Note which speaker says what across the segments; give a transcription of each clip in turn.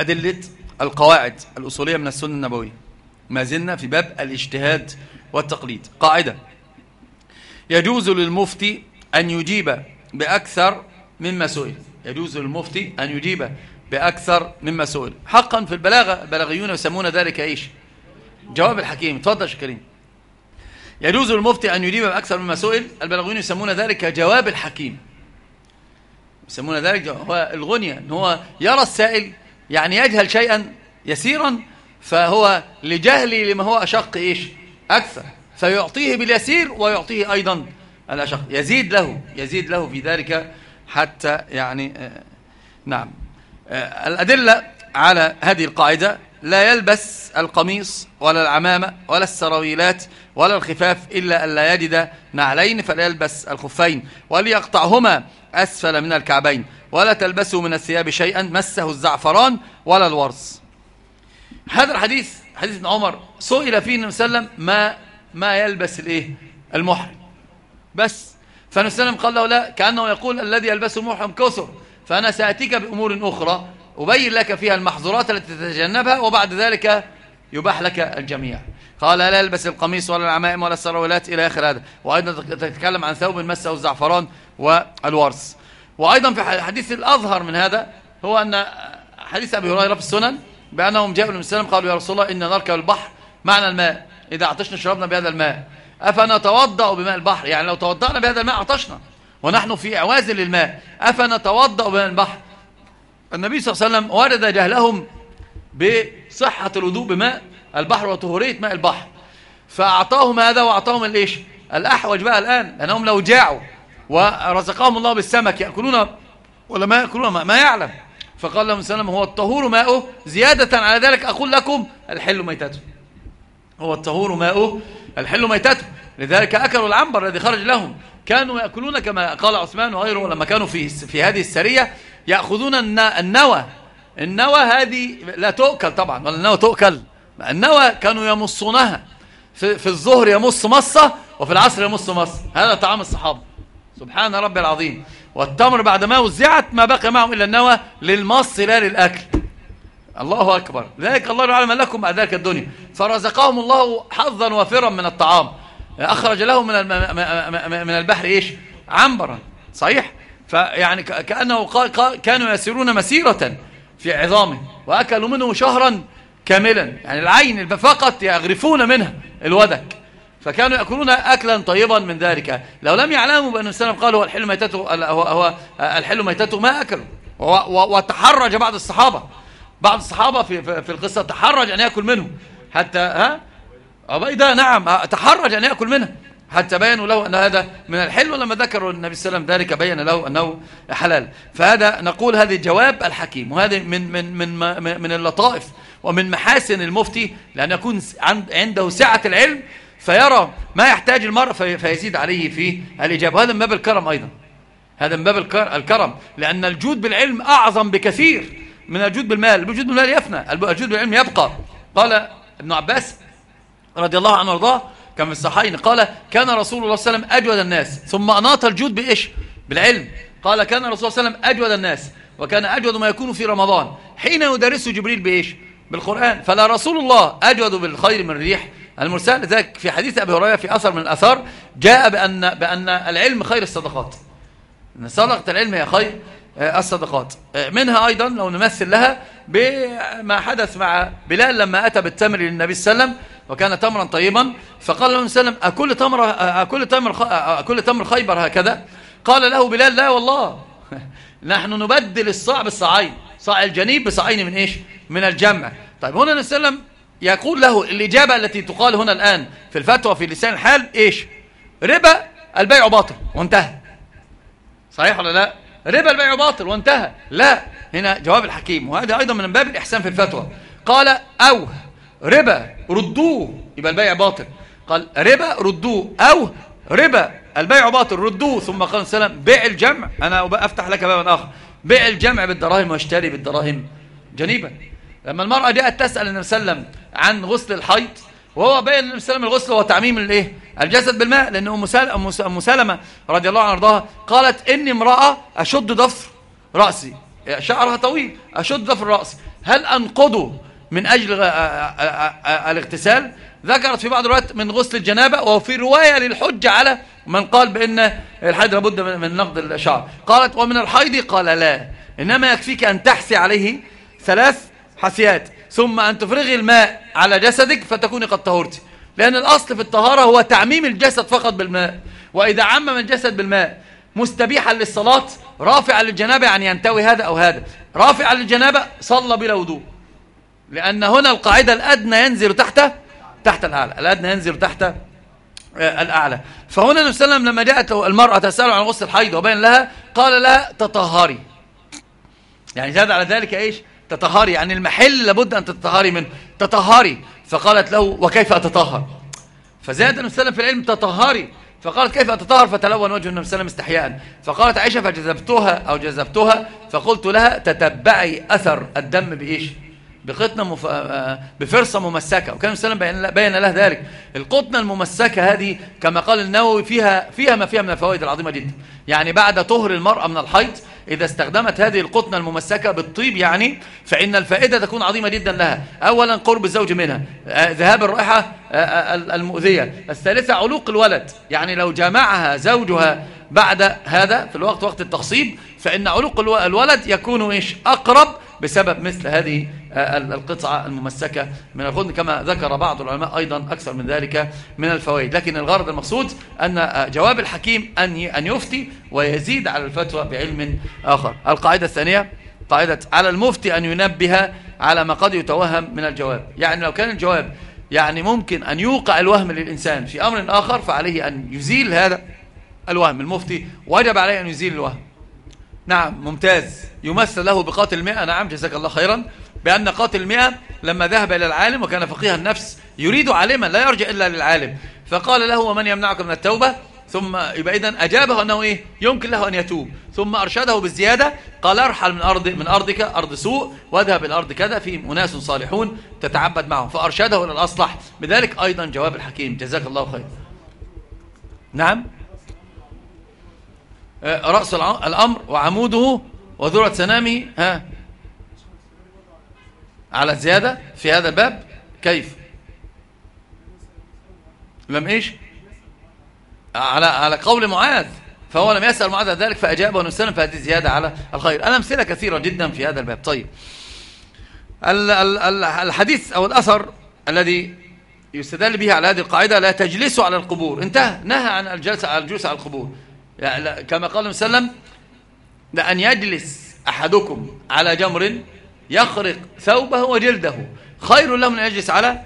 Speaker 1: أدلة القواعد الأصولية من السنة النبوية. ما زلنا في باب الاجتهاد والتقليد. قاعدة. يجوز للمفتي أن يجيب بأكثر مما سئل. يجوز للمفتي أن يجيب بأكثر مما سئل. حقا في البلاغة. البلاغيون يسمون ذلك إيش؟ جواب الحكيم. تفضل شكرين يجوز للمفتي أن يجيب بأكثر مما سئل. البلاغيون يسمون ذلك جواب الحكيم. يسمون ذلك هو الغنية إن هو يرى السائل يعني يجهل شيئا يسيرا فهو لجهله لما هو أشق إيش؟ أكثر. فيعطيه باليسير ويعطيه أيضا الأشق. يزيد له يزيد له في ذلك حتى يعني آه نعم. آه الأدلة على هذه القاعدة لا يلبس القميص ولا العمامة ولا السراويلات ولا الخفاف إلا أن لا يجد نعلين فلا يلبس الخفين وليقطعهما أسفل من الكعبين. ولا تلبسوا من الثياب شيئا مسه الزعفران ولا الورص هذا الحديث حديث عمر سئل فيه النبي صلى الله عليه وسلم ما ما يلبس الإيه؟ المحرم. بس. فالنبي صلى الله عليه وسلم قال له لا كأنه يقول الذي يلبس المحرم كثر فأنا سأتيك بأمور أخرى أبين لك فيها المحظورات التي تتجنبها وبعد ذلك يباح لك الجميع. قال لا يلبس القميص ولا العمائم ولا السراويلات إلى آخر هذا. وأيضا تتكلم عن ثوب مسه الزعفران والورس وأيضا في الحديث الأظهر من هذا هو أن حديث أبي هريرة في السنن بأنهم جاءوا النبي صلى قالوا يا رسول الله إن نركب البحر معنا الماء. إذا عطشنا شربنا بهذا الماء. أفنتوضأ بماء البحر؟ يعني لو توضأنا بهذا الماء عطشنا ونحن في أعواز للماء. أفنتوضأ بماء البحر؟ النبي صلى الله عليه وسلم ورد جهلهم بصحة الوضوء بماء البحر وطهورية ماء البحر. فأعطاهم هذا وأعطاهم الإيش؟ الأحوج بقى الآن. لأنهم لو جاعوا ورزقهم الله بالسمك يأكلون ولا ما يأكلون ما, ما يعلم. فقال لهم سلام هو الطهور ماؤه زيادة على ذلك أقول لكم الحل ميتته. هو الطهور ماؤه الحل ميتته. لذلك أكلوا العنبر الذي خرج لهم. كانوا يأكلون كما قال عثمان وغيره لما كانوا في في هذه السرية يأخذون النوى. النوى هذه لا تؤكل طبعا ولا النوى تؤكل. النوى كانوا يمصونها. في, في الظهر يمص مصة وفي العصر يمص مصة هذا طعام الصحابة. سبحان ربي العظيم. والتمر بعد ما وزعت ما بقي معهم إلا النوى للمص لا للأكل. الله أكبر. ذلك الله يعلم لكم بعد ذلك الدنيا. فرزقهم الله حظا وفرا من الطعام. أخرج لهم من من البحر إيش؟ عنبرا. صحيح؟ فيعني كأنه كانوا يسيرون مسيرة في عظامه وأكلوا منه شهرا كاملا. يعني العين فقط يغرفون منها الودك. فكانوا يأكلون أكلا طيبا من ذلك. لو لم يعلموا بأن السلام قال هو الحل ميتته هو, هو الحل ميتته ما أكلوا. وتحرج بعض الصحابة. بعض الصحابة في, في القصة تحرج أن يأكل منه حتى ها؟ عبيدة نعم. تحرج أن يأكل منه حتى بينوا له أن هذا من الحل ولما ذكروا النبي صلى الله عليه وسلم ذلك بين له أنه حلال. فهذا نقول هذه جواب الحكيم وهذه من, من, من, من اللطائف ومن محاسن المفتي لأن يكون عنده سعة العلم فيرى ما يحتاج المرء فيزيد عليه في الإجابة وهذا من باب الكرم أيضا. هذا من باب الكرم. لأن الجود بالعلم أعظم بكثير من الجود بالمال. الجود بالمال يفنى. الجود بالعلم يبقى. قال ابن عباس رضي الله عنه وارضاه كما في الصحيحين. قال كان رسول الله صلى الله عليه وسلم أجود الناس. ثم أناط الجود بإيش؟ بالعلم. قال كان رسول الله صلى الله عليه وسلم أجود الناس. وكان أجود ما يكون في رمضان. حين يدرسه جبريل بإيش؟ بالقرآن. فلا رسول الله أجود بالخير من الريح. المرسال ذلك في حديث أبي هريرة في أثر من الأثار جاء بأن, بأن العلم خير الصدقات. أن صدقة العلم هي خير الصدقات. منها أيضا لو نمثل لها بما حدث مع بلال لما أتى بالتمر للنبي صلى الله عليه وسلم وكان تمرا طيبا فقال له وسلم أكل تمر, أكل تمر, أكل تمر خيبر هكذا؟ قال له بلال لا والله نحن نبدل الصاع بالصاعين صاع الجنيب بصاعين من إيش؟ من الجمع. طيب هنا النبي صلى الله عليه وسلم يقول له الإجابة التي تقال هنا الآن في الفتوى في لسان الحال إيش؟ ربا البيع باطل وانتهى. صحيح ولا لا؟ ربا البيع باطل وانتهى. لا هنا جواب الحكيم وهذا أيضا من باب الإحسان في الفتوى. قال أو ربا ردوه يبقى البيع باطل. قال ربا ردوه أو ربا البيع باطل ردوه. ثم قال السلام بيع الجمع. أنا أفتح لك بابا آخر. بيع الجمع بالدراهم واشتري بالدراهم جنيبا. لما المرأة جاءت تسأل النبي صلى الله عليه وسلم عن غسل الحيض وهو بين النبي صلى الله عليه وسلم الغسل هو تعميم الايه الجسد بالماء لأن أم سلمة رضي الله عنها وأرضاها قالت إني امرأة أشد ضفر رأسي. شعرها طويل أشد ضفر رأسي. هل أنقضه من أجل الاغتسال؟ ذكرت في بعض الروايات من غسل الجنابة وفي رواية للحجة على من قال بأن الحيض لابد من نقض الشعر. قالت ومن الحيض؟ قال لا إنما يكفيك أن تحسي عليه ثلاث حسيات. ثم أن تفرغي الماء على جسدك فتكوني قد طهرتي لأن الأصل في الطهارة هو تعميم الجسد فقط بالماء. وإذا عمم الجسد بالماء مستبيحا للصلاة رافعا للجنابة يعني ينتوي هذا أو هذا. رافعا للجنابة صلى بلا وضوء. لأن هنا القاعدة الأدنى ينزل تحت تحت الأعلى. الأدنى ينزل تحت آه، الأعلى. فهنا النبي صلى الله عليه وسلم لما جاءت المرأة تسأل عن غسل الحيض وبين لها قال لها تطهري. يعني زاد على ذلك إيش؟ تطهري يعني المحل لابد أن تتطهري منه. تطهري فقالت له وكيف أتطهر؟ فزاد النبي صلى الله عليه وسلم في العلم تطهري. فقالت كيف أتطهر؟ فتلون وجه النبي صلى الله عليه وسلم استحياء. فقالت عائشة فجذبتها أو جذبتها؟ فقلت لها تتبعي أثر الدم بإيش؟ بقطنة مف... بفرصة ممسكة. وكان السلام بين... بين له ذلك. القطنة الممسكة هذه كما قال النووي فيها فيها ما فيها من الفوائد العظيمة جدا. يعني بعد طهر المرأة من الحيض إذا استخدمت هذه القطنة الممسكة بالطيب يعني فإن الفائدة تكون عظيمة جدا لها. أولا قرب الزوج منها. آه، ذهاب الرائحة آه، آه، المؤذية. الثالثة علوق الولد. يعني لو جامعها زوجها بعد هذا في الوقت وقت التخصيب فإن علوق الولد يكون إيش؟ أقرب بسبب مثل هذه القطعة الممسكة من الخدن كما ذكر بعض العلماء أيضا أكثر من ذلك من الفوائد. لكن الغرض المقصود أن جواب الحكيم أن يفتي ويزيد على الفتوى بعلم آخر. القاعدة الثانية قاعدة على المفتي أن ينبه على ما قد يتوهم من الجواب. يعني لو كان الجواب يعني ممكن أن يوقع الوهم للإنسان في أمر آخر فعليه أن يزيل هذا الوهم. المفتي وجب عليه أن يزيل الوهم. نعم ممتاز. يمثل له بقاتل المئة. نعم جزاك الله خيرا. بأن قاتل المئة لما ذهب إلى العالم وكان فقيه النفس يريد عالما لا يرجع إلا للعالم. فقال له ومن يمنعك من التوبة؟ ثم يبقى إذن أجابه أنه إيه؟ يمكن له أن يتوب. ثم أرشده بالزيادة قال أرحل من أرض من أرضك أرض سوء واذهب إلى أرض كذا في أناس صالحون تتعبد معهم. فأرشده إلى الأصلح. بذلك أيضا جواب الحكيم. جزاك الله خير نعم. رأس الأمر وعموده وذرة سنامه ها على زيادة في هذا الباب. كيف؟ لم إيش؟ على على قول معاذ فهو لم يسأل معاذ ذلك فأجابه نسلم فهذه زيادة على الخير. الأمثلة كثيرة جدا في هذا الباب. طيب. الحديث أو الأثر الذي يستدل به على هذه القاعدة لا تجلسوا على القبور. انتهى. نهى عن الجلسة على الجلوس على القبور. كما قال النبي صلى الله عليه وسلم لأن يجلس أحدكم على جمر يخرق ثوبه وجلده خير له من أن يجلس على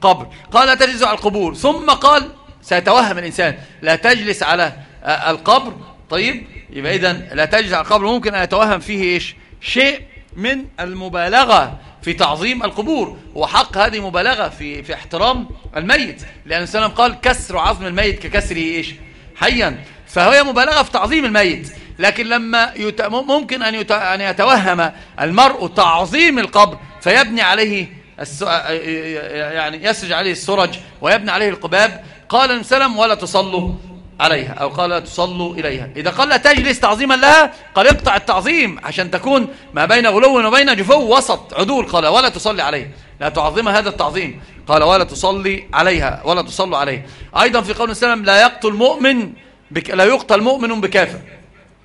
Speaker 1: قبر. قال لا تجلس على القبور. ثم قال سيتوهم الإنسان لا تجلس على القبر. طيب يبقى إذن لا تجلس على القبر. ممكن أن يتوهم فيه إيش؟ شيء من المبالغة في تعظيم القبور وحق هذه مبالغة في في احترام الميت. لأن السلام قال كسر عظم الميت ككسره إيش؟ حيا. فهي مبالغة في تعظيم الميت. لكن لما يت... ممكن أن, يت... أن يتوهم المرء تعظيم القبر فيبني عليه الس... يعني يسرج عليه السرج ويبني عليه القباب. قال السلام ولا تصلوا عليها. أو قال لا تصلوا إليها. إذا قال لا تجلس تعظيما لها. قال اقطع التعظيم عشان تكون ما بين غلو وبين جفو وسط عدول. قال ولا تصلي عليه لا تعظم هذا التعظيم. قال ولا تصلي عليها. ولا تصلوا عليه أيضا في قول السلام لا يقتل مؤمن بك لا يقتل مؤمن بكافر.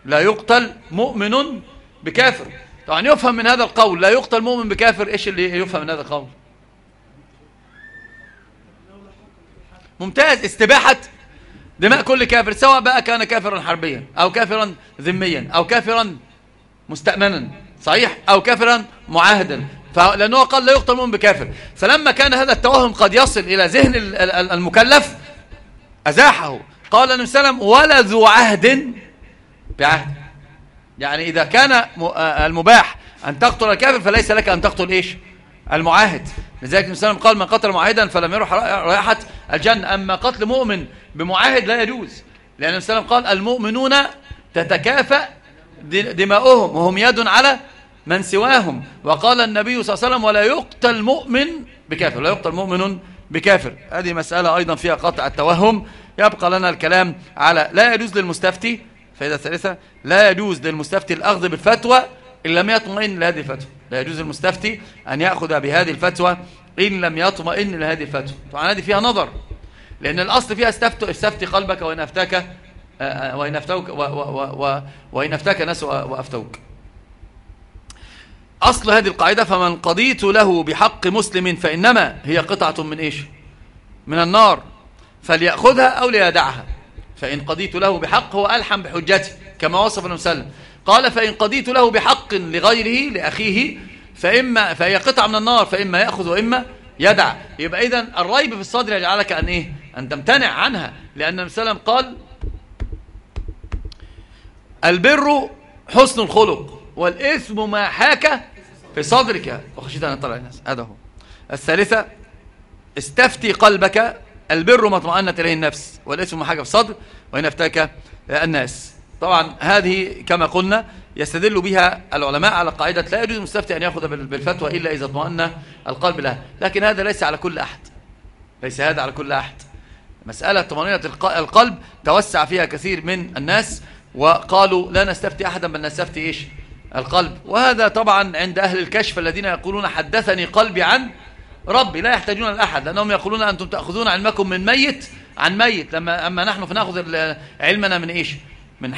Speaker 1: لا يقتل مؤمن بكافر. طبعا يفهم من هذا القول لا يقتل مؤمن بكافر إيش اللي يفهم من هذا القول؟ ممتاز. استباحة دماء كل كافر سواء بقى كان كافرا حربيا أو كافرا ذميا أو كافرا مستأمنا صحيح؟ أو كافرا معاهدا. لأنه قال لا يقتل مؤمن بكافر. فلما كان هذا التوهم قد يصل إلى ذهن المكلف أزاحه. قال النبي صلى الله عليه وسلم ولا ذو عهد بعهد. يعني إذا كان آه، المباح أن تقتل الكافر فليس لك أن تقتل إيش؟ المعاهد. لذلك النبي صلى الله عليه وسلم قال من قتل معاهدا فلم يروح رائحة الجنة أما قتل مؤمن بمعاهد لا يجوز. لأن النبي صلى الله عليه وسلم قال المؤمنون تتكافأ دماؤهم وهم يد على من سواهم. وقال النبي صلى الله عليه وسلم ولا يقتل مؤمن بكافر. لا يقتل مؤمن بكافر. هذه مسألة أيضا فيها قطع التوهم. يبقى لنا الكلام على لا يجوز للمستفتي فإذا الثالثة لا يجوز للمستفتي الأخذ بالفتوى إن لم يطمئن لهذه الفتوى. لا يجوز المستفتي أن يأخذ بهذه الفتوى إن لم يطمئن لهذه الفتوى. طبعا هذه فيها نظر لأن الأصل فيها استفتي, استفتي قلبك وإن أفتاك آه، آه، وإن أفتوك وإن أفتاك ناس وأفتوك. أصل هذه القاعدة فمن قضيت له بحق مسلم فإنما هي قطعة من إيش؟ من النار. فليأخذها أو ليدعها. فإن قضيت له بحق هو ألحم بحجته كما وصف النبي صلى الله عليه وسلم قال فإن قضيت له بحق لغيره لأخيه فإما فهي قطعة من النار فإما يأخذ وإما يدع. يبقى إذن الريب في الصدر يجعلك أن إيه؟ أن تمتنع عنها. لأن النبي صلى الله عليه وسلم قال البر حسن الخلق والإثم ما حاك في صدرك. وخشيت أن أطلع الناس. هذا هو. الثالثة استفتي قلبك البر ما اطمأنت إليه النفس ما حاك في الصدر وإن أفتاك الناس. طبعا هذه كما قلنا يستدل بها العلماء على قاعدة لا يجوز المستفتي أن يأخذ بالفتوى إلا إذا اطمأن القلب لها لكن هذا ليس على كل أحد. ليس هذا على كل أحد. مسألة طمأنينة القلب توسع فيها كثير من الناس وقالوا لا نستفتي أحدا بل نستفتي إيش؟ القلب. وهذا طبعا عند أهل الكشف الذين يقولون حدثني قلبي عن ربي لا يحتاجون الأحد لأنهم يقولون أنتم تأخذون علمكم من ميت عن ميت. لما أما نحن فنأخذ علمنا من إيش؟ من,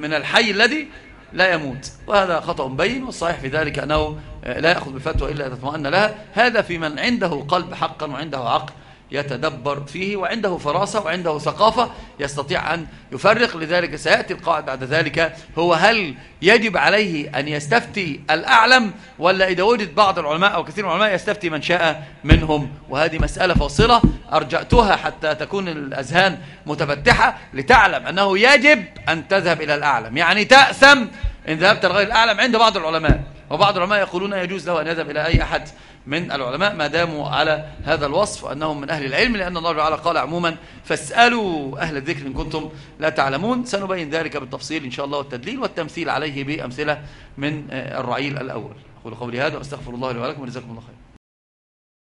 Speaker 1: من الحي الذي لا يموت. وهذا خطأ بين والصحيح في ذلك أنه لا يأخذ بالفتوى إلا إذا اطمأن لها. هذا في من عنده قلب حقا وعنده عقل. يتدبر فيه وعنده فراسة وعنده ثقافة يستطيع أن يفرق. لذلك سيأتي القاعد بعد ذلك هو هل يجب عليه أن يستفتي الأعلم ولا إذا وجد بعض العلماء أو كثير من العلماء يستفتي من شاء منهم؟ وهذه مسألة فاصلة أرجأتها حتى تكون الأذهان متفتحة لتعلم أنه يجب أن تذهب إلى الأعلم. يعني تأثم إن ذهبت لغير الأعلم عند بعض العلماء وبعض العلماء يقولون يجوز له أن يذهب إلى أي أحد من العلماء ما داموا على هذا الوصف أنهم من أهل العلم لأن الله تعالى قال عموما فاسألوا أهل الذكر إن كنتم لا تعلمون سنبين ذلك بالتفصيل إن شاء الله والتدليل والتمثيل عليه بأمثلة من الرعيل الأول. أقول قولي هذا وأستغفر الله لي ولكم ورزاكم الله خير